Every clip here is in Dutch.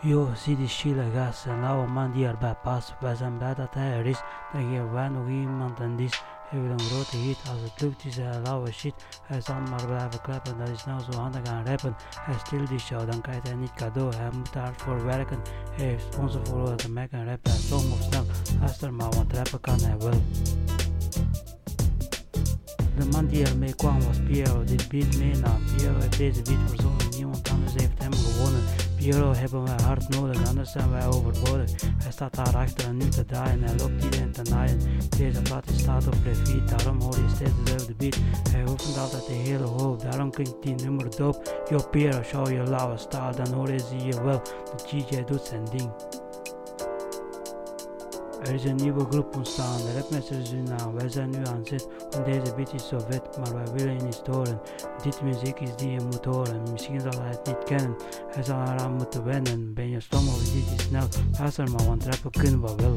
Jo, zie die chile gas en lauwe man die erbij past. Wij zijn blij dat hij er is. Dan geven wij nog iemand en dis. Hij wil een grote hit. Als het lukt is hij lauwe shit. Hij zal maar blijven klappen. Dat is nou zo handig aan rappen. Hij stil die show, dan krijgt hij niet cadeau. Hij moet hard voor werken. Hij heeft onze verloren te maken. Rap hij stom of snel. Luister maar, want rappen kan hij wel. De man die ermee kwam was Piero, dit beat meenam. Piero heeft deze beat verzonnen, niemand anders heeft hem gewonnen. Piero hebben wij hard nodig, anders zijn wij overbodig. Hij staat daar achter en nu te draaien, hij loopt iedereen te naaien. Deze plaat staat op repeat, daarom hoor je steeds dezelfde beat. Hij oefent altijd de hele hoop, daarom klinkt die nummer dope. Yo Piero, show je lauwe staal, dan hoor je zie je wel. De DJ doet zijn ding. Er is een nieuwe groep ontstaan, de rapmesters zijn naam. Wij zijn nu aan zet, want deze beat is zo vet, maar wij willen je niet storen. Dit muziek is die je moet horen, misschien zal hij het niet kennen. Hij zal eraan moeten wennen. Ben je stom of dit snel? Luister maar, want rappen kunnen we wel.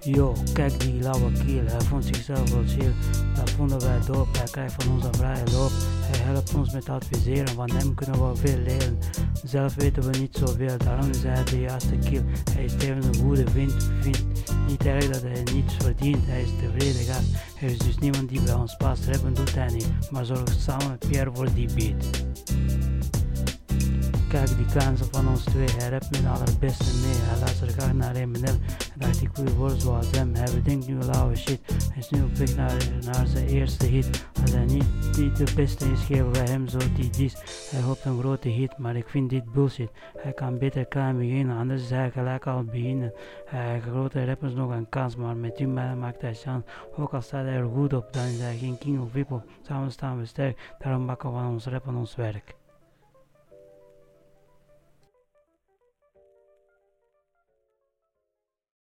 Yo, kijk die lauwe kiel, hij vond zichzelf wel chill. Dat vonden wij dope, hij krijgt van ons een vrije loop. Hij helpt ons met adviseren, van hem kunnen we veel leren. Zelf weten we niet zoveel, daarom is hij de juiste kill. Hij is tevens een goede vriend, vindt niet erg dat hij niets verdient. Hij is tevreden gast, er is dus niemand die bij ons past. Rappen doet hij niet, maar zorgt samen met Pierre voor die beat. Kijk die kansen van ons twee, hij met de allerbeste mee. Hij luistert graag naar Eminem en dacht ik wil worden zoals hem. Hij bedenkt nu lauwe shit, hij is nu op weg naar, naar zijn eerste hit. Als hij niet, niet de beste is, geven wij hem zo die dis. Hij hoopt een grote hit, maar ik vind dit bullshit. Hij kan beter klein beginnen, anders is hij gelijk al beginnen. Hij grote rappers nog een kans, maar met die maakt hij chance. Ook al staat hij er goed op, dan is hij geen king of hip Samen staan we sterk, daarom maken we van ons rappen ons werk.